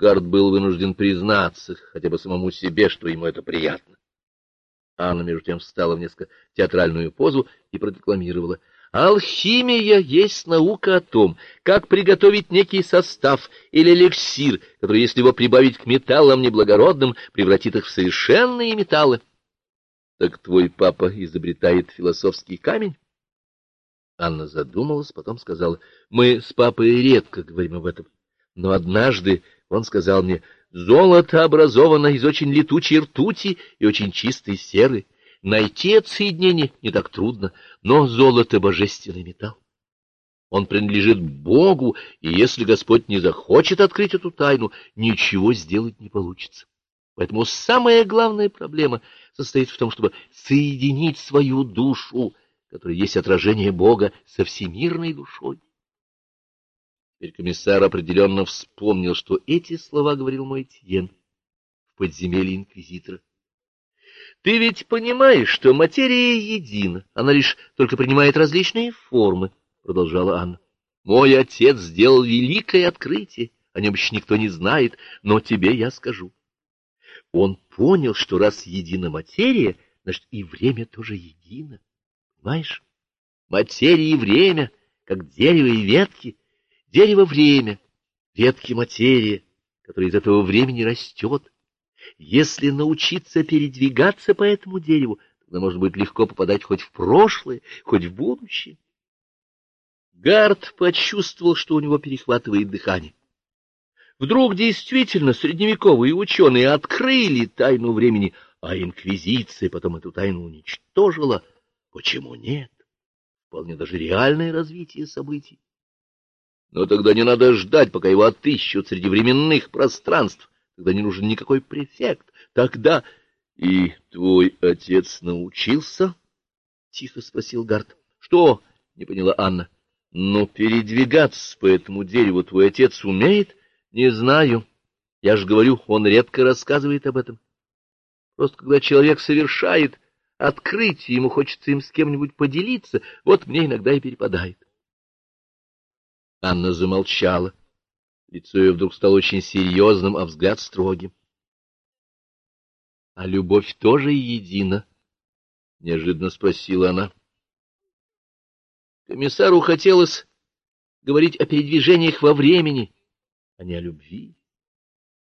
Гард был вынужден признаться хотя бы самому себе, что ему это приятно. Анна, между тем, встала в несколько театральную позу и продекламировала. Алхимия есть наука о том, как приготовить некий состав или эликсир, который, если его прибавить к металлам неблагородным, превратит их в совершенные металлы. Так твой папа изобретает философский камень? Анна задумалась, потом сказала, мы с папой редко говорим об этом, но однажды он сказал мне, золото образовано из очень летучей ртути и очень чистой серы. Найти это соединение не так трудно, но золото — божественный металл. Он принадлежит Богу, и если Господь не захочет открыть эту тайну, ничего сделать не получится. Поэтому самая главная проблема состоит в том, чтобы соединить свою душу, которая есть отражение Бога, со всемирной душой. Теперь комиссар определенно вспомнил, что эти слова говорил мой Тьен в подземелье инквизитора. Ты ведь понимаешь, что материя едина, она лишь только принимает различные формы, — продолжала Анна. Мой отец сделал великое открытие, о нем еще никто не знает, но тебе я скажу. Он понял, что раз едина материя, значит, и время тоже едино. Понимаешь? Материя и время, как дерево и ветки. Дерево — время, ветки — материя, которая из этого времени растет. Если научиться передвигаться по этому дереву, тогда можно будет легко попадать хоть в прошлое, хоть в будущее. Гард почувствовал, что у него перехватывает дыхание. Вдруг действительно средневековые ученые открыли тайну времени, а инквизиция потом эту тайну уничтожила. Почему нет? Вполне даже реальное развитие событий. Но тогда не надо ждать, пока его отыщут среди временных пространств когда не нужен никакой префект. Тогда и твой отец научился? — тихо спросил Гарт. — Что? — не поняла Анна. — Ну, передвигаться по этому дереву твой отец умеет? — Не знаю. Я же говорю, он редко рассказывает об этом. Просто когда человек совершает открытие, ему хочется им с кем-нибудь поделиться, вот мне иногда и перепадает. Анна замолчала. Лицо ее вдруг стало очень серьезным, а взгляд строгим. — А любовь тоже едина? — неожиданно спросила она. Комиссару хотелось говорить о передвижениях во времени, а не о любви.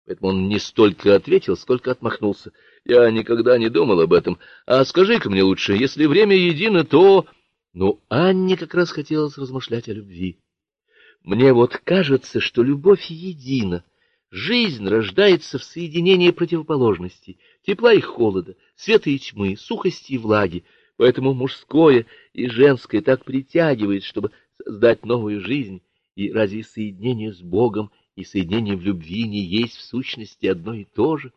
Поэтому он не столько ответил, сколько отмахнулся. Я никогда не думал об этом. А скажи-ка мне лучше, если время едино, то... Ну, Анне как раз хотелось размышлять о любви. Мне вот кажется, что любовь едина. Жизнь рождается в соединении противоположностей, тепла и холода, света и тьмы, сухости и влаги. Поэтому мужское и женское так притягивает, чтобы создать новую жизнь. И разве соединение с Богом и соединение в любви не есть в сущности одно и то же?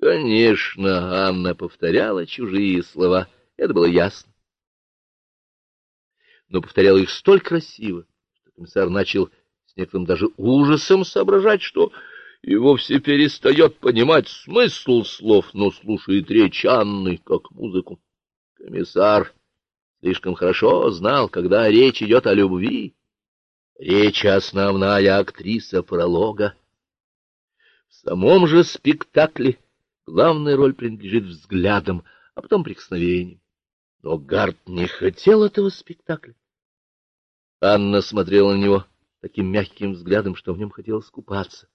Конечно, Анна повторяла чужие слова, это было ясно. Но повторяла их столь красиво, Комиссар начал с некоторым даже ужасом соображать, что и вовсе перестает понимать смысл слов, но слушает речь Анны как музыку. Комиссар слишком хорошо знал, когда речь идет о любви. Речь основная актриса пролога. В самом же спектакле главная роль принадлежит взглядам, а потом прикосновениям. Но Гарт не хотел этого спектакля. Анна смотрела на него таким мягким взглядом, что в нем хотелось купаться.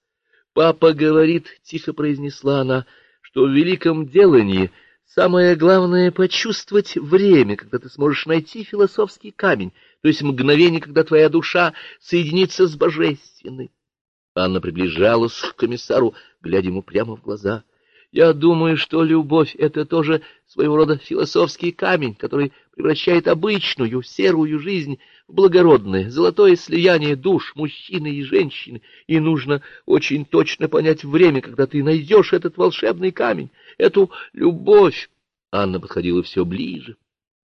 «Папа говорит», — тихо произнесла она, — «что в великом делании самое главное — почувствовать время, когда ты сможешь найти философский камень, то есть мгновение, когда твоя душа соединится с божественной». Анна приближалась к комиссару, глядя ему прямо в глаза. «Я думаю, что любовь — это тоже своего рода философский камень, который превращает обычную серую жизнь в благородное, золотое слияние душ мужчины и женщины, и нужно очень точно понять время, когда ты найдешь этот волшебный камень, эту любовь. Анна подходила все ближе.